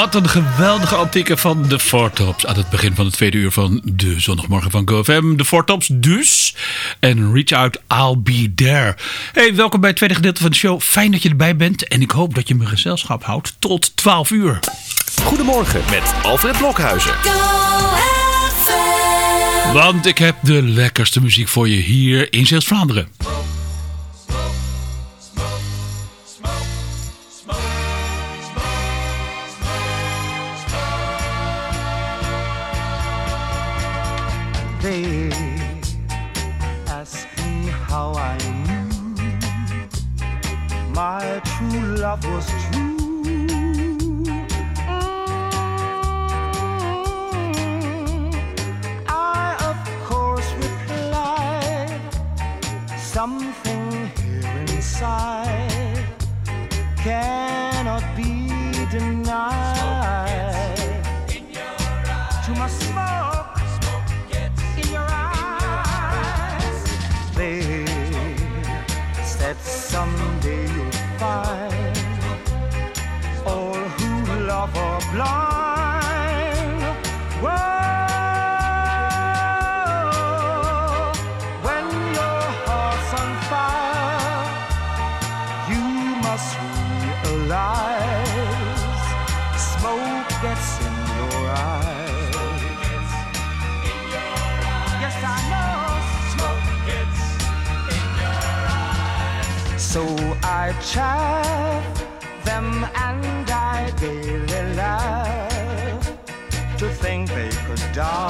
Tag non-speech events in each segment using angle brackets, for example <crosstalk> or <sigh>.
Wat een geweldige antieke van de Four Tops. Aan het begin van het tweede uur van de zondagmorgen van GoFM. De Four Tops dus. En Reach Out, I'll Be There. Hey, welkom bij het tweede gedeelte van de show. Fijn dat je erbij bent. En ik hoop dat je me gezelschap houdt tot 12 uur. Goedemorgen met Alfred Blokhuizen. Want ik heb de lekkerste muziek voor je hier in Zeeuws-Vlaanderen. They ask me how I knew my true love was true. I, of course, replied something here inside cannot serve them and I daily love to think they could die.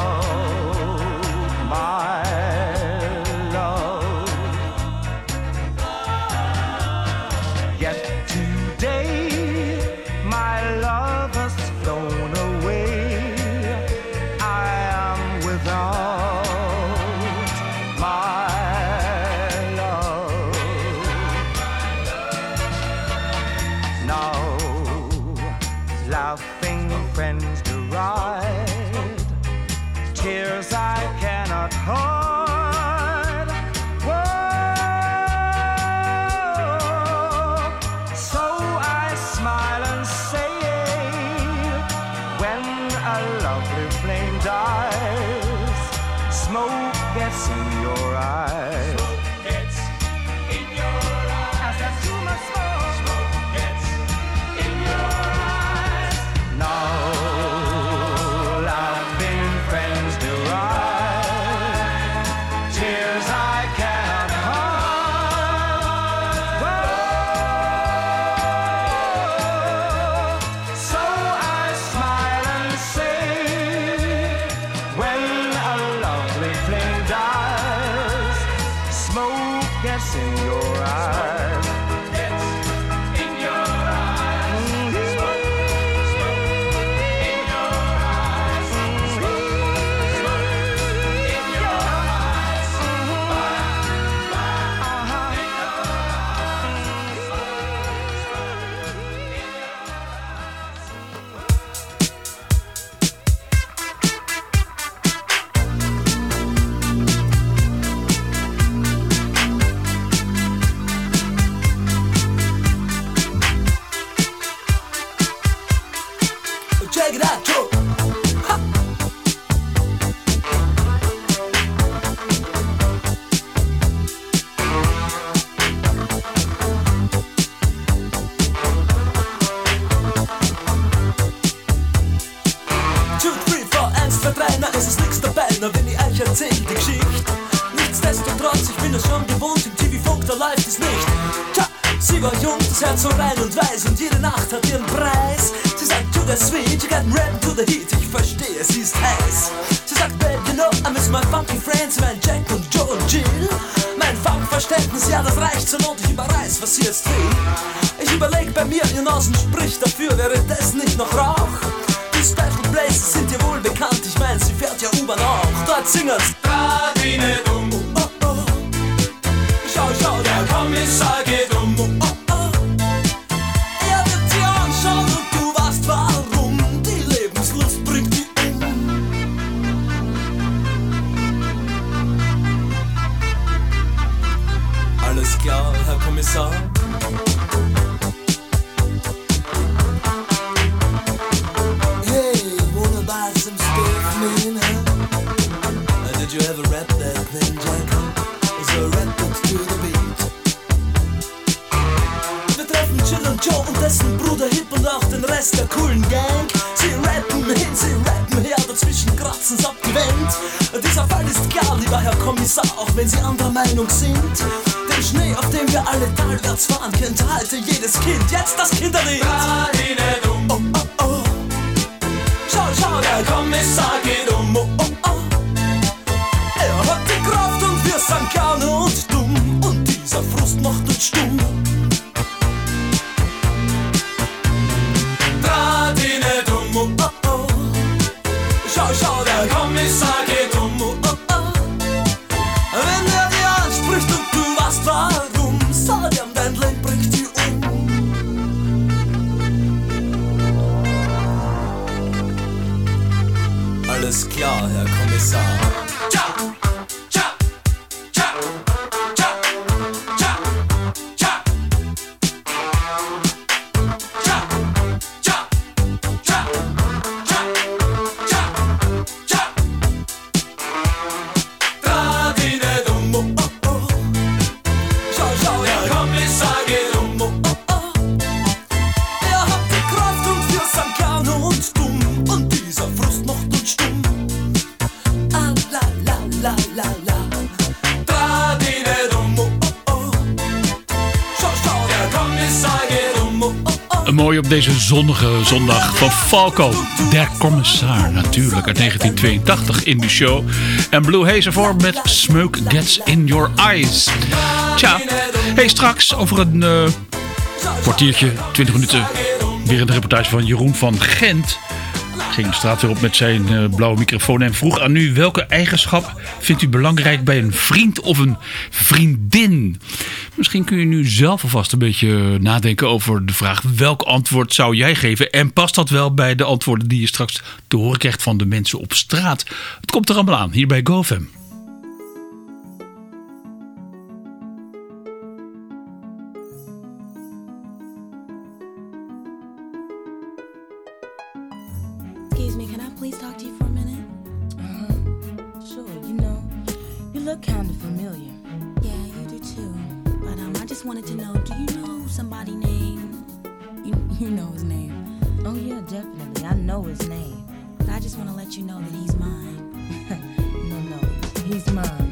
op deze zonnige zondag van Falco. Der commissar natuurlijk uit 1982 in de show. En Blue Haze ervoor met Smoke Gets In Your Eyes. Tja, hey, straks over een uh, kwartiertje, 20 minuten... weer de reportage van Jeroen van Gent ging de straat weer op met zijn eh, blauwe microfoon en vroeg aan u welke eigenschap vindt u belangrijk bij een vriend of een vriendin? Misschien kun je nu zelf alvast een beetje nadenken over de vraag welk antwoord zou jij geven en past dat wel bij de antwoorden die je straks te horen krijgt van de mensen op straat? Het komt er allemaal aan hier bij GoFam. wanted to know, do you know somebody named? You, you know his name. Oh, yeah, definitely. I know his name. But I just want to let you know that he's mine. <laughs> no, no, he's mine.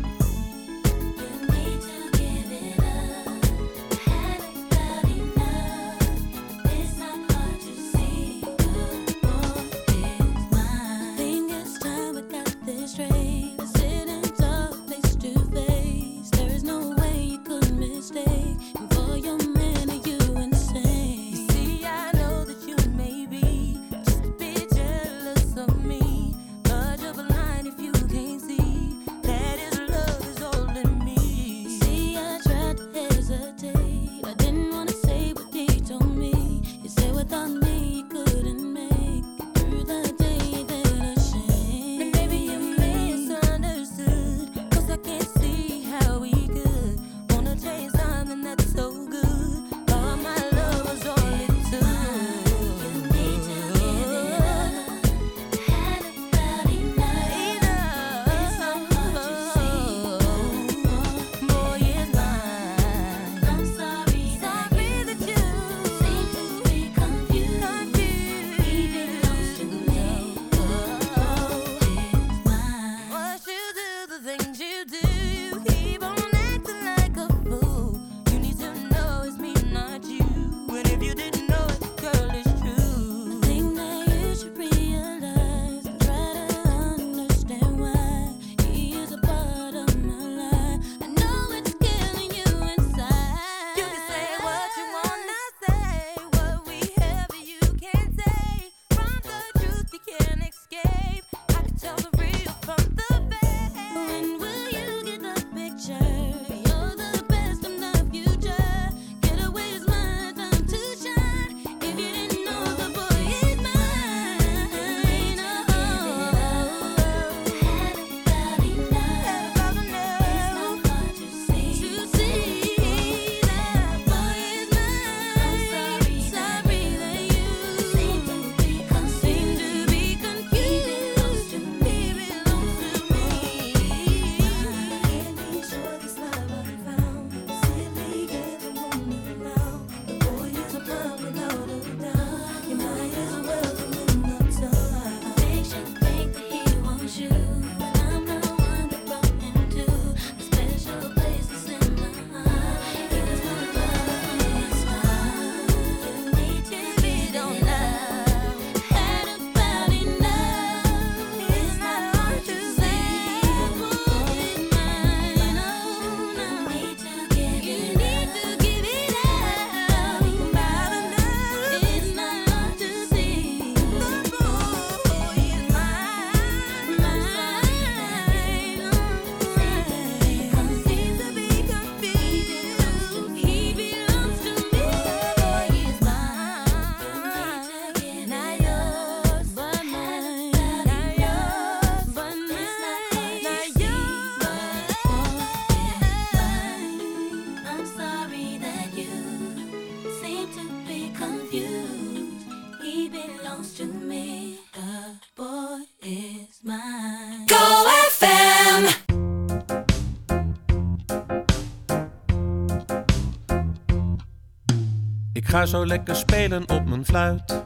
Ga zo lekker spelen op mijn fluit.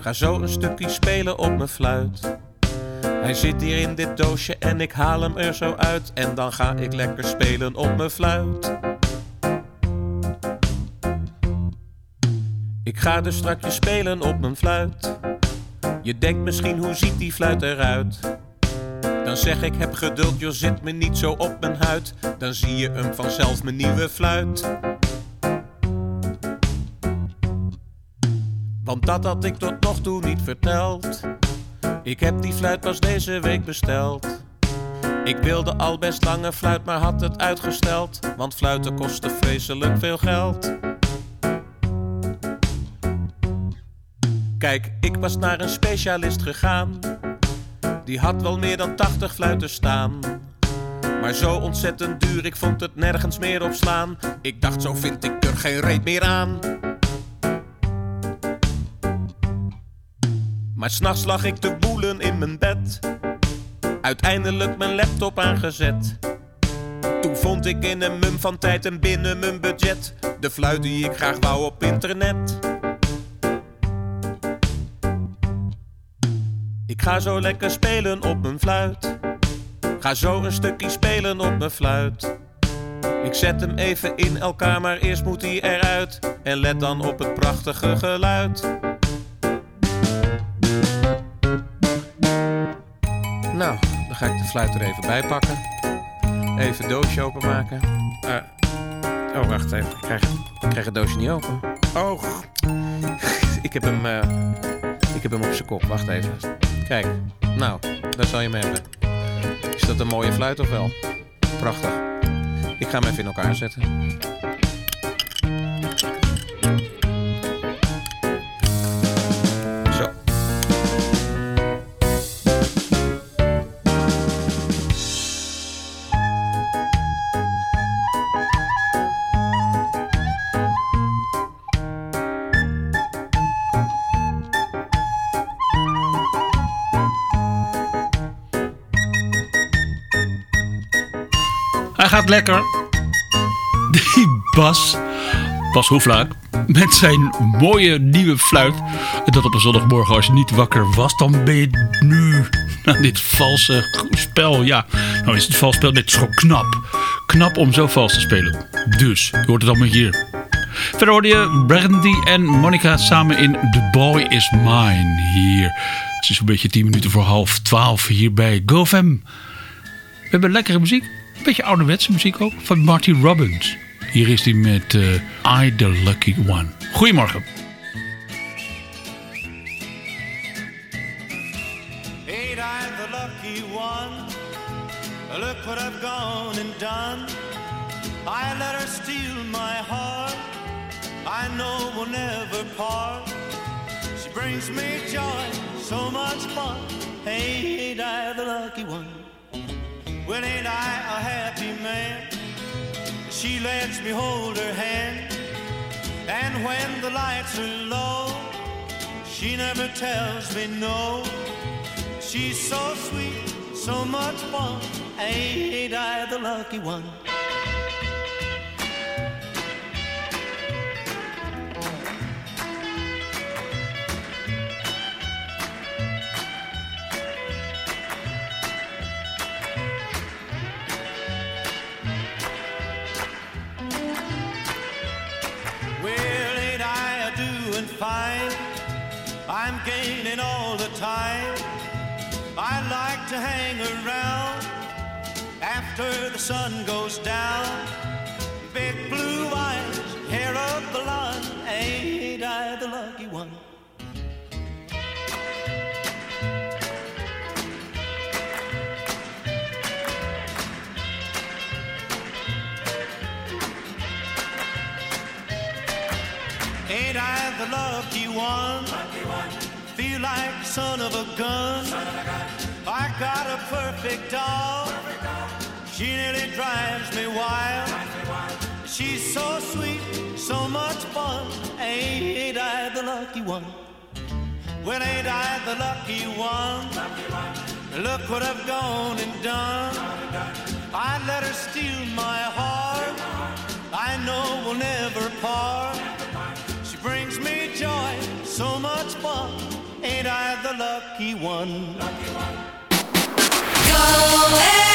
Ga zo een stukje spelen op mijn fluit. Hij zit hier in dit doosje en ik haal hem er zo uit. En dan ga ik lekker spelen op mijn fluit. Ik ga dus strakjes spelen op mijn fluit. Je denkt misschien hoe ziet die fluit eruit? Dan zeg ik heb geduld, joh zit me niet zo op mijn huid. Dan zie je hem vanzelf mijn nieuwe fluit. Want dat had ik tot nog toe niet verteld. Ik heb die fluit pas deze week besteld. Ik wilde al best lange fluit, maar had het uitgesteld. Want fluiten kosten vreselijk veel geld. Kijk, ik was naar een specialist gegaan. Die had wel meer dan 80 fluiten staan. Maar zo ontzettend duur, ik vond het nergens meer op slaan. Ik dacht, zo vind ik er geen reet meer aan. Maar s'nachts lag ik te boelen in mijn bed. Uiteindelijk mijn laptop aangezet. Toen vond ik in een mum van tijd en binnen mijn budget de fluit die ik graag wou op internet. Ik ga zo lekker spelen op mijn fluit. Ga zo een stukje spelen op mijn fluit. Ik zet hem even in elkaar, maar eerst moet hij eruit. En let dan op het prachtige geluid. Nou, dan ga ik de fluit er even bij pakken. Even het doosje openmaken. Eh, oh, wacht even. Ik krijg, ik krijg het doosje niet open. Oh, <laughs> ik heb hem, eh, ik heb hem op zijn kop. Wacht even. Kijk, nou, daar zal je hem hebben. Is dat een mooie fluit of wel? Prachtig. Ik ga hem even in elkaar zetten. Lekker. Die Bas, Bas Hoeflaak, met zijn mooie nieuwe fluit. Dat op een zondagmorgen als je niet wakker was, dan ben je nu aan dit valse spel. Ja, nou is het vals spel, dit is gewoon knap. Knap om zo vals te spelen. Dus, je hoort het allemaal hier. Verder hoorde je Brandy en Monica samen in The Boy Is Mine hier. Het is een beetje 10 minuten voor half 12 hier bij GoFam. We hebben lekkere muziek. Een beetje ouderwetse muziek ook. Van Marty Robbins. Hier is hij met eh, I The Lucky One. Goedemorgen. Ain't I the lucky one? Look what I've gone and done. I let her steal my heart. I know we'll never part. She brings me joy, so much fun. Ain't I the lucky one? Well, ain't I a happy man? She lets me hold her hand. And when the lights are low, she never tells me no. She's so sweet, so much fun. Ain't I the lucky one? I'm gaining all the time. I like to hang around after the sun goes down. Big blue eyes, hair of the blonde, ain't I the lucky one? Ain't I the lucky one? Feel like son of a gun. I got a perfect doll. She nearly drives me wild. She's so sweet, so much fun. Ain't I the lucky one? Well, ain't I the lucky one? Look what I've gone and done. I let her steal my heart. I know we'll never part. Ain't I the lucky one? I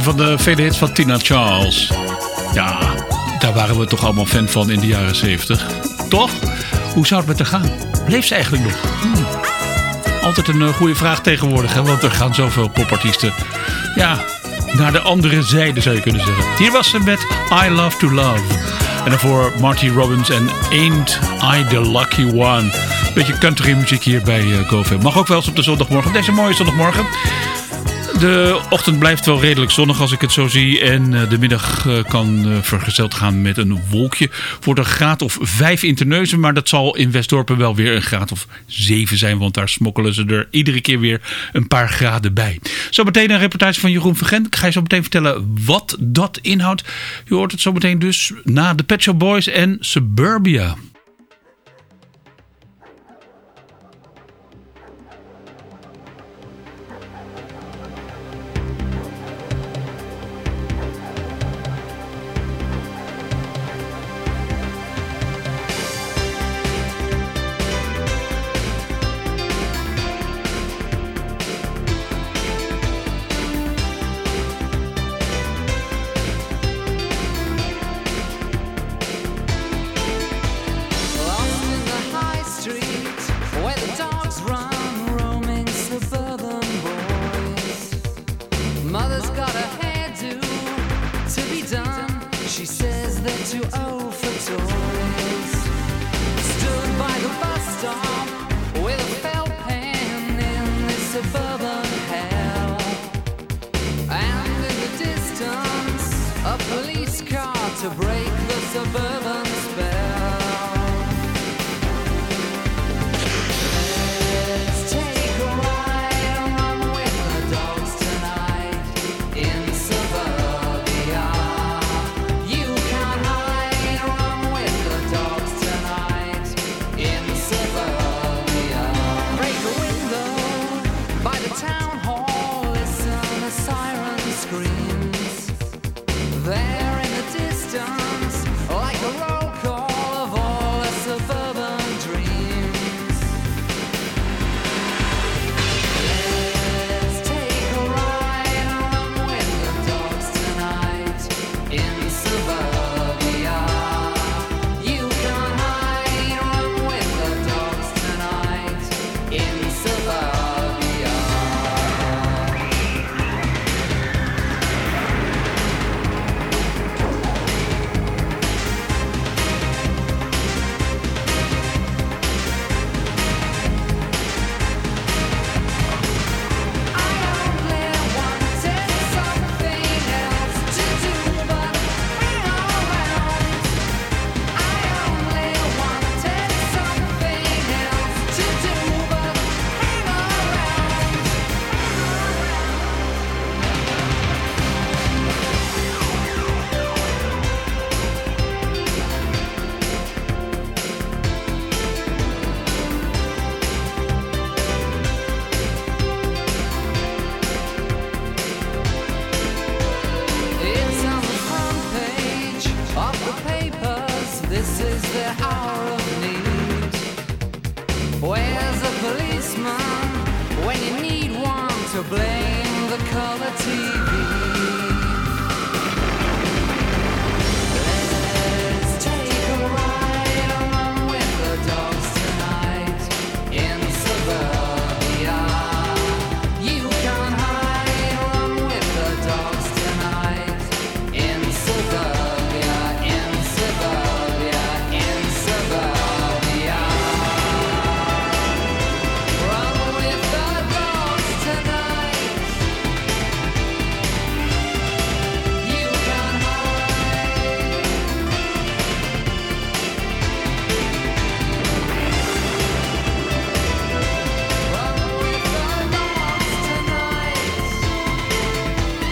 Van de vele hits van Tina Charles. Ja, daar waren we toch allemaal fan van in de jaren 70. Toch? Hoe zou het met haar gaan? Leeft ze eigenlijk nog? Hmm. Altijd een eh, goede vraag tegenwoordig, hè? want er gaan zoveel popartiesten. Ja, naar de andere zijde zou je kunnen zeggen. Hier was ze met I Love to Love. En daarvoor Marty Robbins en Ain't I the Lucky One. Beetje country muziek hier bij GoFam. Mag ook wel eens op de zondagmorgen. Deze mooie zondagmorgen. De ochtend blijft wel redelijk zonnig als ik het zo zie. En eh, de middag eh, kan eh, vergezeld gaan met een wolkje. Voor een graad of vijf in Terneuzen. Maar dat zal in Westdorpen wel weer een graad of zeven zijn. Want daar smokkelen ze er iedere keer weer een paar graden bij. Zometeen een reportage van Jeroen Vergent. Ik ga je zo meteen vertellen wat dat inhoudt. Je hoort het zometeen dus na de Pet Shop Boys en Suburbia.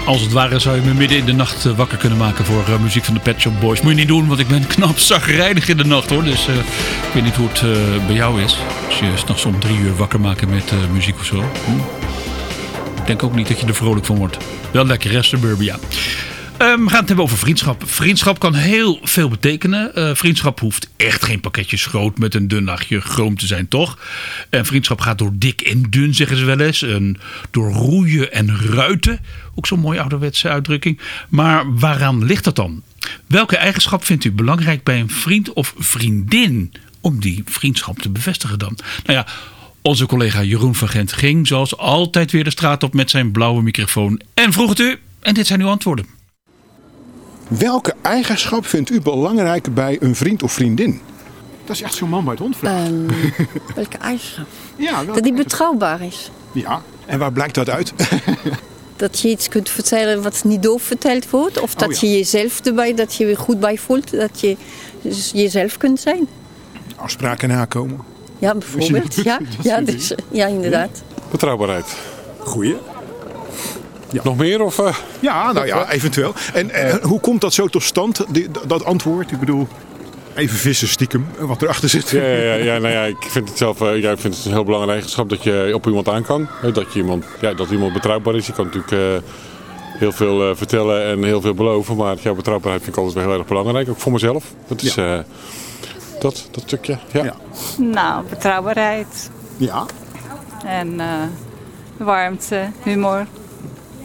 Als het ware zou je me midden in de nacht eh, wakker kunnen maken voor eh, muziek van de Pet Shop Boys. Moet je niet doen, want ik ben <laughs> knap zagrijnig in de nacht hoor. Dus eh, ik weet niet hoe het bij jou is. Als je s'nachts om drie uur wakker maken met muziek of zo. Hm? Ik denk ook niet dat je er vrolijk van wordt. Wel lekker, hè, Suburbia. Ehm, we gaan het hebben over vriendschap. Vriendschap kan heel veel betekenen. Eh, vriendschap hoeft echt geen pakketjes groot met een dun laagje chroom te zijn, toch? En vriendschap gaat door dik en dun, zeggen ze wel eens. En door roeien en ruiten. Ook zo'n mooie ouderwetse uitdrukking. Maar waaraan ligt dat dan? Welke eigenschap vindt u belangrijk bij een vriend of vriendin? Om die vriendschap te bevestigen dan. Nou ja, onze collega Jeroen van Gent ging zoals altijd weer de straat op met zijn blauwe microfoon. En vroeg het u. En dit zijn uw antwoorden. Welke eigenschap vindt u belangrijk bij een vriend of vriendin? Dat is echt zo'n man bij het hondvraag. Ehm, <laughs> welke eigenschap? ja, welke Dat die betrouwbaar is. ja, en waar blijkt dat uit? <laughs> Dat je iets kunt vertellen wat niet doof verteld wordt. Of dat Oh ja. je jezelf erbij, dat je je goed bij voelt. Dat je dus jezelf kunt zijn. Afspraken nakomen. Ja, bijvoorbeeld. <laughs> Ja, Dat ja, dus, ja inderdaad. Betrouwbaarheid. Goeie. Nog meer of... eh, Ja, nou ja, eventueel. En eh, hoe komt dat zo tot stand, die- dat antwoord? Ik bedoel, even vissen stiekem, wat erachter zit. Ja, ja, ja, ja, nou ja, ik vind het zelf eh, ja, ik vind het een heel belangrijk eigenschap dat je op iemand aan kan. Dat, je iemand, ja, dat iemand betrouwbaar is. Je kan natuurlijk eh, heel veel eh, vertellen en heel veel beloven. Maar ja, betrouwbaarheid vind ik altijd wel heel erg belangrijk. Ook voor mezelf. Dat is eh, dat, dat stukje. Ja. Ja. Nou, betrouwbaarheid Ja, en eh, warmte, humor,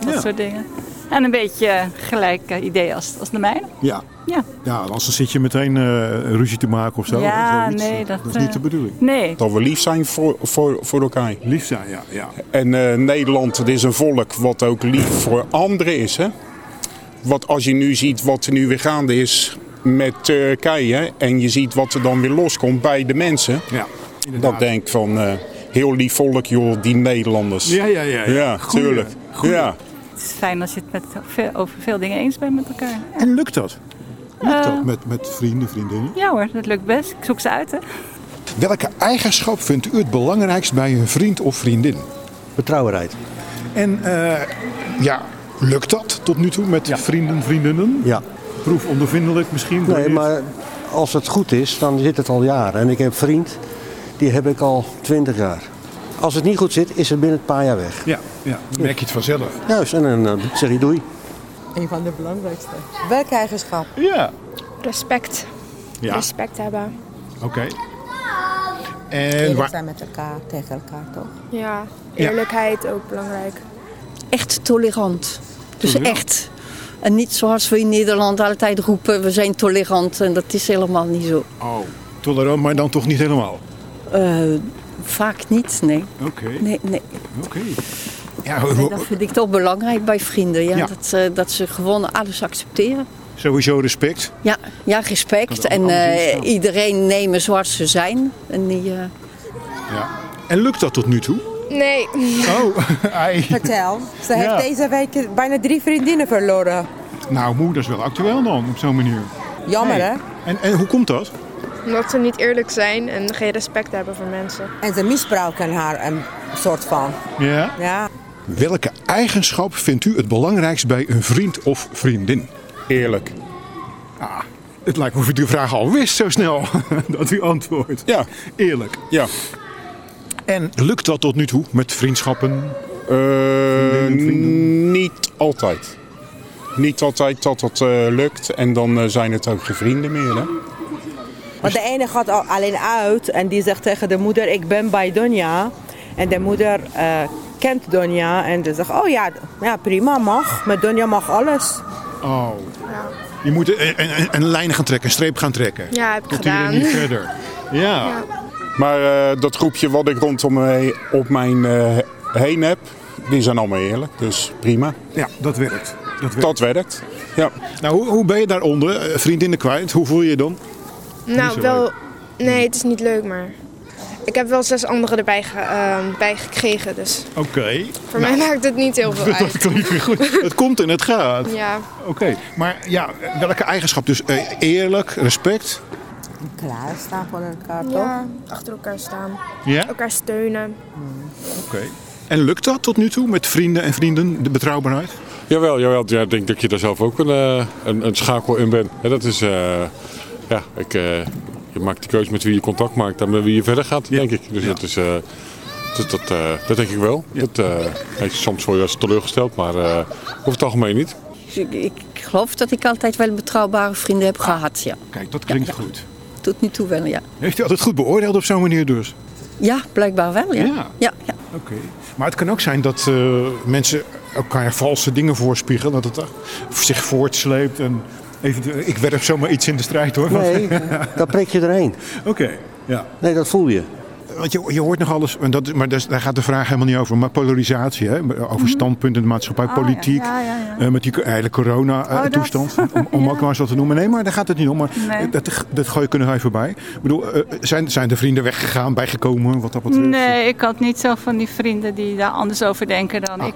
dat Ja. soort dingen. En een beetje gelijke ideeën als, als de mijne. ja. Ja. Ja, anders dan zit je meteen eh, ruzie te maken of zo. Ja, Zoiets. nee, dat, is niet eh, de bedoeling. Nee, Dat we lief zijn voor, voor, voor elkaar. Lief zijn, ja. ja. En eh, Nederland het is een volk wat ook lief voor anderen is. Hè? Wat als je nu ziet wat er nu weer gaande is met Turkije. En je ziet wat er dan weer loskomt bij de mensen. ja Dat denk ik van eh, heel lief volk joh, die Nederlanders. Ja, ja, ja. ja. Ja, Goeie, tuurlijk. goeie. Ja. Het is fijn als je het met veel, over veel dingen eens bent met elkaar. Ja, En lukt dat? Lukt Eh. dat met, met vrienden, vriendinnen? ja hoor, dat lukt best. Ik zoek ze uit hè. Welke eigenschap vindt u het belangrijkst bij een vriend of vriendin? Betrouwbaarheid. En eh, ja, lukt dat tot nu toe met vrienden, vriendinnen? Ja. Proefondervindelijk misschien? Nee, maar als het goed is, dan zit het al jaren. En ik heb een vriend, die heb ik al twintig jaar. Als het niet goed zit, is het binnen een paar jaar weg. Ja, ja, dan merk je het vanzelf. Juist, en dan eh, zeg je doei. Een van de belangrijkste. Welke eigenschap? Ja. Respect. Ja, Respect hebben. oké. En Eerlijk waar, zijn met elkaar, tegen elkaar toch? Ja. Eerlijkheid ook belangrijk. Echt tolerant. Dus Tolerant. echt. En niet zoals we in Nederland altijd roepen, we zijn tolerant. En dat is helemaal niet zo. oh, tolerant, maar dan toch niet helemaal? Eh, vaak niet, nee. Oké, Nee, nee. oké. Ja, Nee, dat vind ik toch belangrijk bij vrienden. Ja? Ja. Dat, ze- dat ze gewoon alles accepteren. sowieso respect. Ja, ja respect. En eh, iedereen nemen zoals ze zijn. En die, eh, Ja. En lukt dat tot nu toe? Nee. Oh, <laughs> ai. Vertel. Ze Ja. heeft deze week bijna drie vriendinnen verloren. Nou, moe, dat is wel actueel dan, op zo'n manier. Jammer Nee. hè? En, en hoe komt dat? Omdat ze niet eerlijk zijn en geen respect hebben voor mensen. En ze misbruiken haar een soort van. Ja. Ja. Welke eigenschap vindt u het belangrijkst bij een vriend of vriendin? Eerlijk. Ah, het lijkt me of u de vraag al wist zo snel <laughs> dat u antwoordt. Ja. Eerlijk. Ja. En lukt dat tot nu toe met vriendschappen? Eh, vrienden. niet altijd. Niet altijd dat het eh, lukt. En dan eh, zijn het ook geen vrienden meer. Hè? Want de ene gaat al alleen uit en die zegt tegen de moeder: Ik ben bij Donja. En de moeder eh, kent Donja en ze zegt, oh ja, ja, prima, mag. Met Donja mag alles. Oh. Je moet een, een, een lijn gaan trekken, een streep gaan trekken. Ja, heb ik Tot hij er gedaan. niet verder. Ja. Maar eh, dat groepje wat ik rondom mij op mijn eh, heen heb, die zijn allemaal eerlijk. Dus prima. Ja, dat werkt. Dat werkt. Dat werkt. Ja. Nou, hoe, hoe ben je daaronder? Eh, Vriendinnen kwijt, hoe voel je je dan? Nou, wel... Nee, het is niet leuk, maar... Ik heb wel zes anderen erbij ge- ehm, bij gekregen, dus Oké. voor mij maakt het niet heel veel <laughs> Dat uit. klinkt weer goed. Het komt en het gaat. Ja, Oké, maar ja, welke eigenschap? Dus eh, eerlijk, respect. Klaarstaan voor elkaar, ja, achter elkaar staan. Ja? Elkaar steunen. Oké. En lukt dat tot nu toe met vrienden en vrienden, de betrouwbaarheid? Jawel, jawel. Ja, ik denk dat je daar zelf ook een, eh, een, een schakel in bent. Ja, dat is, eh, ja, ik, eh, je maakt de keuze met wie je contact maakt en met wie je verder gaat, denk ik. Dus dat is, eh, dat, dat, eh, dat denk ik wel. Dat, eh, ja, soms word je wel eens teleurgesteld, maar eh, over het algemeen niet. Ik, ik geloof dat ik altijd wel betrouwbare vrienden heb gehad, ja. Kijk, dat klinkt goed. Tot nu toe wel, ja. Heeft u altijd goed beoordeeld op zo'n manier dus? Ja, blijkbaar wel, ja. Ja. ja, ja. Oké. Maar het kan ook zijn dat eh, mensen elkaar valse dingen voorspiegelen. Dat het zich voortsleept. En ik werp zomaar iets in de strijd hoor. Nee, dan prik je erheen. <laughs> Oké, ja. Nee, dat voel je. Want je, je hoort nog alles, en dat, maar dat- daar gaat de vraag helemaal niet over. Maar polarisatie, hè? over standpunten in de maatschappij, Mhm. Oh, ja. politiek. Ja, ja, ja. eh, met die hele Oh, dat- corona-toestand. om om <laughs> ook maar eens wat te noemen. Nee, maar daar gaat het niet om. Maar Nee. dat, dat gooi je kunnen wij voorbij. Ik bedoel, eh, zijn, zijn de vrienden weggegaan, bijgekomen wat dat betreft? Nee, ik had niet zo van die vrienden die daar anders over denken dan ik.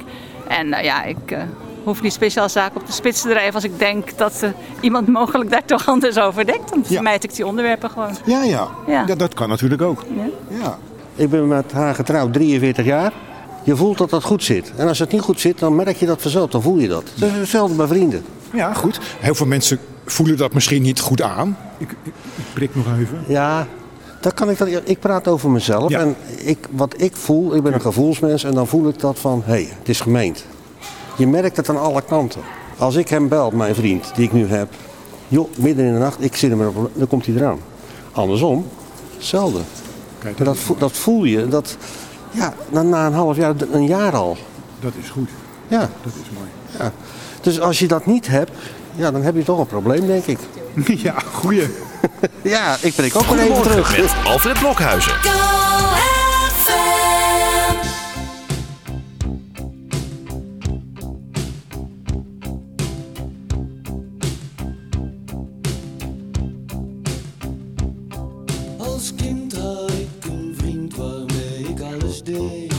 En ja, ik eh, hoef niet speciaal zaken op de spits te drijven als ik denk dat eh, iemand mogelijk daar toch anders over denkt. Dan vermijd ik die onderwerpen gewoon. Ja, ja. Ja. ja. dat kan natuurlijk ook. Ja. Ja. Ik ben met haar getrouwd 43 jaar. Je voelt dat dat goed zit. En als het niet goed zit, dan merk je dat vanzelf. Dan voel je dat. Dat is hetzelfde bij vrienden. Ja, goed. Heel veel mensen voelen dat misschien niet goed aan. Ik, ik, ik prik nog even. Ja, dat kan ik, dat, ik praat over mezelf. Ja. En ik, wat ik voel, ik ben een gevoelsmens. En dan voel ik dat van, hé, hey, het is gemeend. Je merkt het aan alle kanten. Als ik hem bel, mijn vriend, die ik nu heb. Joh, midden in de nacht, ik zit hem erop, dan komt hij eraan. Andersom, hetzelfde. Kijk, Maar dat, voel- dat voel je, dat, ja, na, na een half jaar, een jaar al. Dat is goed. Ja. Dat is mooi. ja. Dus als je dat niet hebt, ja, dan heb je toch een probleem, denk ik. <laughs> Ja, goeie. <laughs> ja, ik prik ook weer even terug. met Alfred Blokhuizen. Ik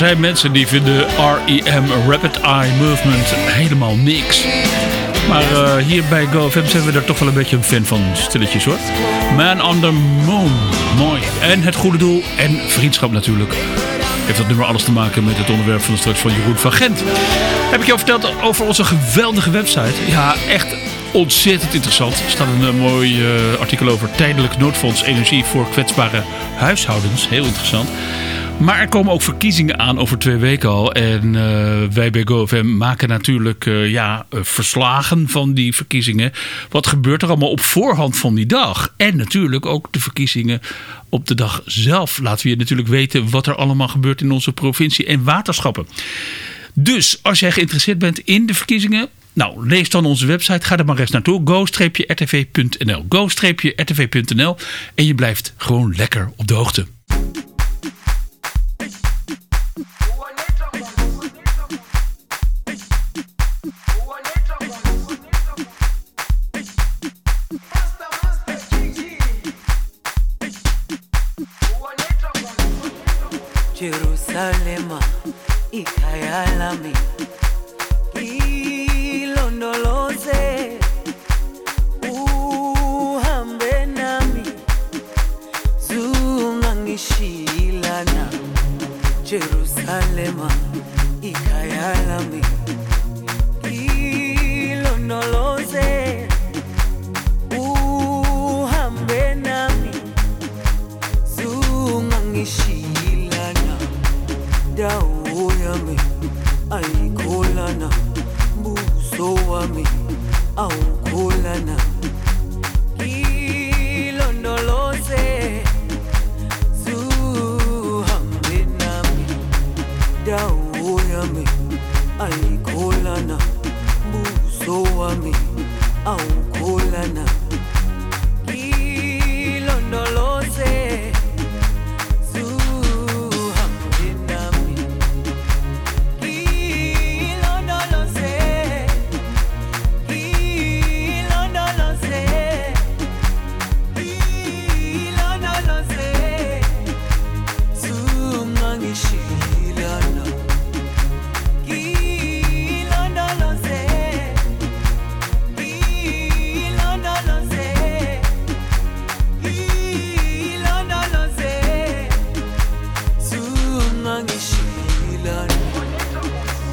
zijn mensen die vinden REM, Rapid Eye Movement, helemaal niks. Maar eh, hier bij GoFM zijn we er toch wel een beetje een fan van. Stilletjes hoor. Man on the Moon. Mooi. En het goede doel en vriendschap natuurlijk. Heeft dat nummer alles te maken met het onderwerp van de straks van Jeroen van Gent. Heb ik je al verteld over onze geweldige website? Ja, echt ontzettend interessant. Er staat een eh, mooi eh, artikel over tijdelijk noodfonds energie voor kwetsbare huishoudens. Heel interessant. Maar er komen ook verkiezingen aan over twee weken al. En eh, wij bij GoFM maken natuurlijk eh, ja, eh, verslagen van die verkiezingen. Wat gebeurt er allemaal op voorhand van die dag? En natuurlijk ook de verkiezingen op de dag zelf. Laten we je natuurlijk weten wat er allemaal gebeurt in onze provincie en waterschappen. Dus als jij geïnteresseerd bent in de verkiezingen... Nou, lees dan onze website. Ga er maar eens naartoe. go-rtv.nl go-rtv.nl En je blijft gewoon lekker op de hoogte.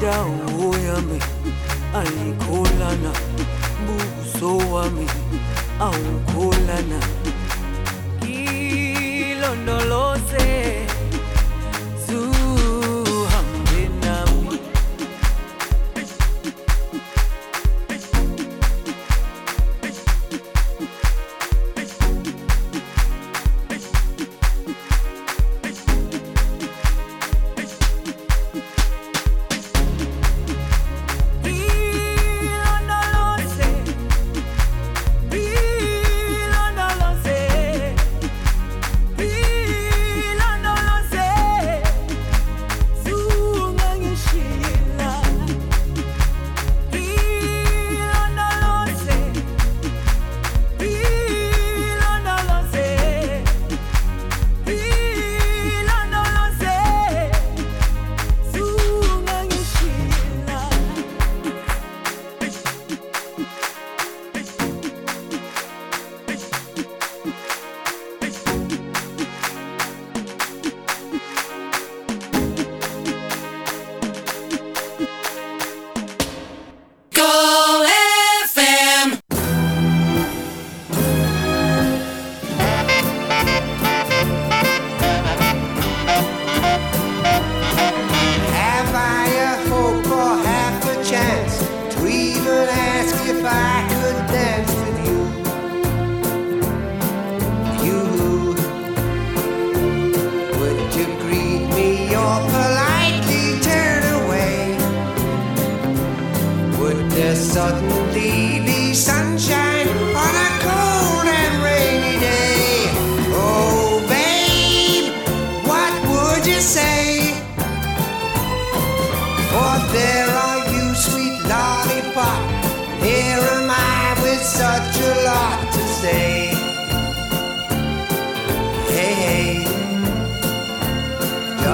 Dawo yami ayikholana buso wami awukholana. Ngilondoloze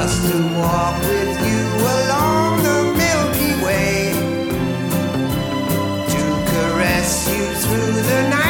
Just to walk with you along the Milky Way to caress you through the night.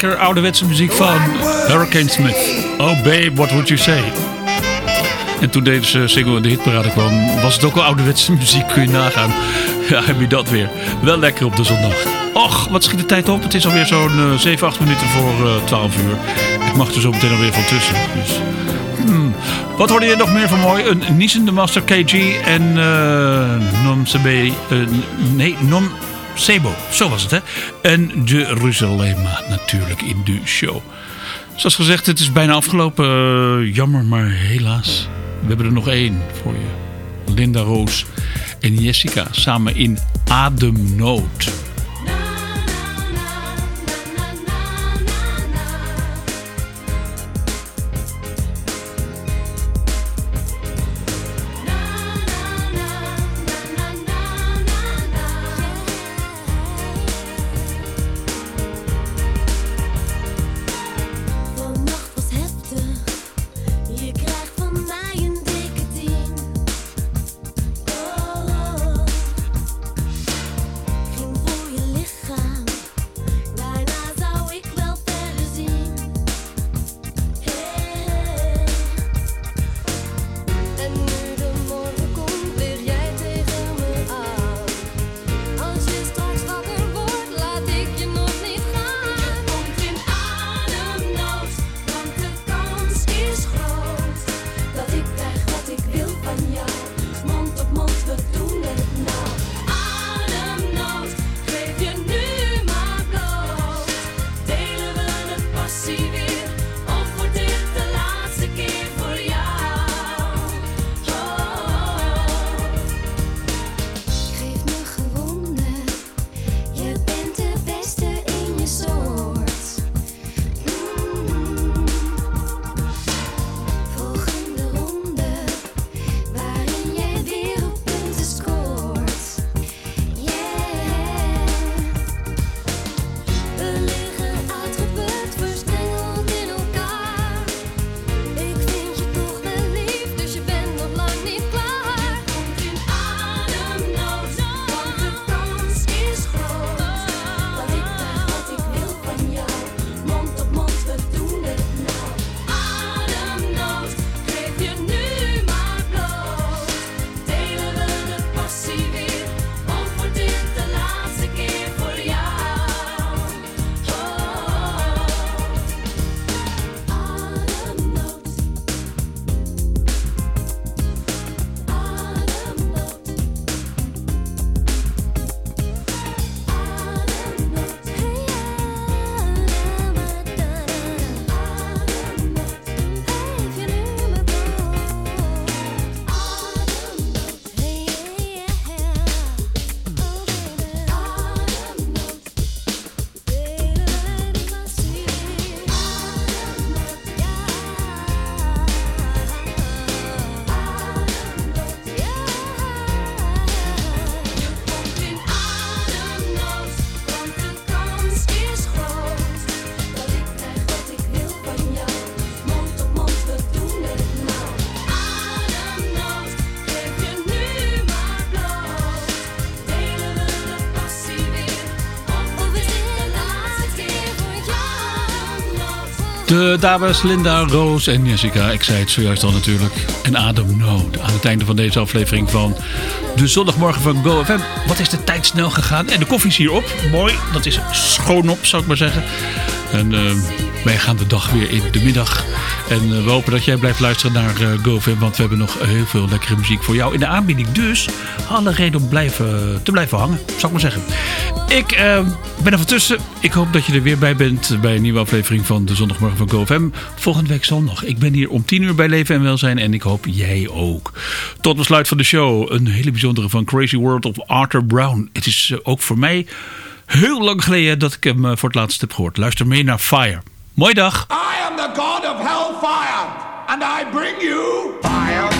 Lekker ouderwetse muziek van Hurricane Smith. Oh babe, what would you say? En toen deze single in de hitparade kwam, was het ook al ouderwetse <laughs> muziek, kun je nagaan. <laughs> Ja, heb je dat weer. Wel lekker op de zondag. Och, wat schiet de tijd op? Het is alweer zo'n eh, 7, 8 minuten voor eh 12 uur. Ik mag er zo meteen alweer van tussen. Dus. hmm. Wat hoorde je nog meer van mooi? Een niezende Master KG en eh Nom CB. eh, nee, Nom Sebo. Zo was het, hè? En Jerusalema natuurlijk in de show. Zoals gezegd, het is bijna afgelopen. Eh, jammer, maar helaas. We hebben er nog één voor je. Linda Roos en Jessica samen in Ademnood. De dames Linda, Roos en Jessica. Ik zei het zojuist al natuurlijk. En Ademnood. Aan het einde van deze aflevering van de zondagmorgen van GoFM. Wat is de tijd snel gegaan. En de koffie is hier op. Mooi. Dat is schoon op, zou ik maar zeggen. En eh, wij gaan de dag weer in de middag. En eh, we hopen dat jij blijft luisteren naar eh GoFM. Want we hebben nog heel veel lekkere muziek voor jou in de aanbieding. Dus alle reden om blijven, te blijven hangen, zou ik maar zeggen. Ik eh, ben er van tussen. Ik hoop dat je er weer bij bent bij een nieuwe aflevering van de zondagmorgen van GoFM. Volgende week zondag. Ik ben hier om 10 uur bij Leven en Welzijn en ik hoop jij ook. Tot besluit van de show. Een hele bijzondere van Crazy World of Arthur Brown. Het is ook voor mij heel lang geleden dat ik hem voor het laatst heb gehoord. Luister mee naar Fire. Mooie dag. the god of hellfire, and I bring you fire.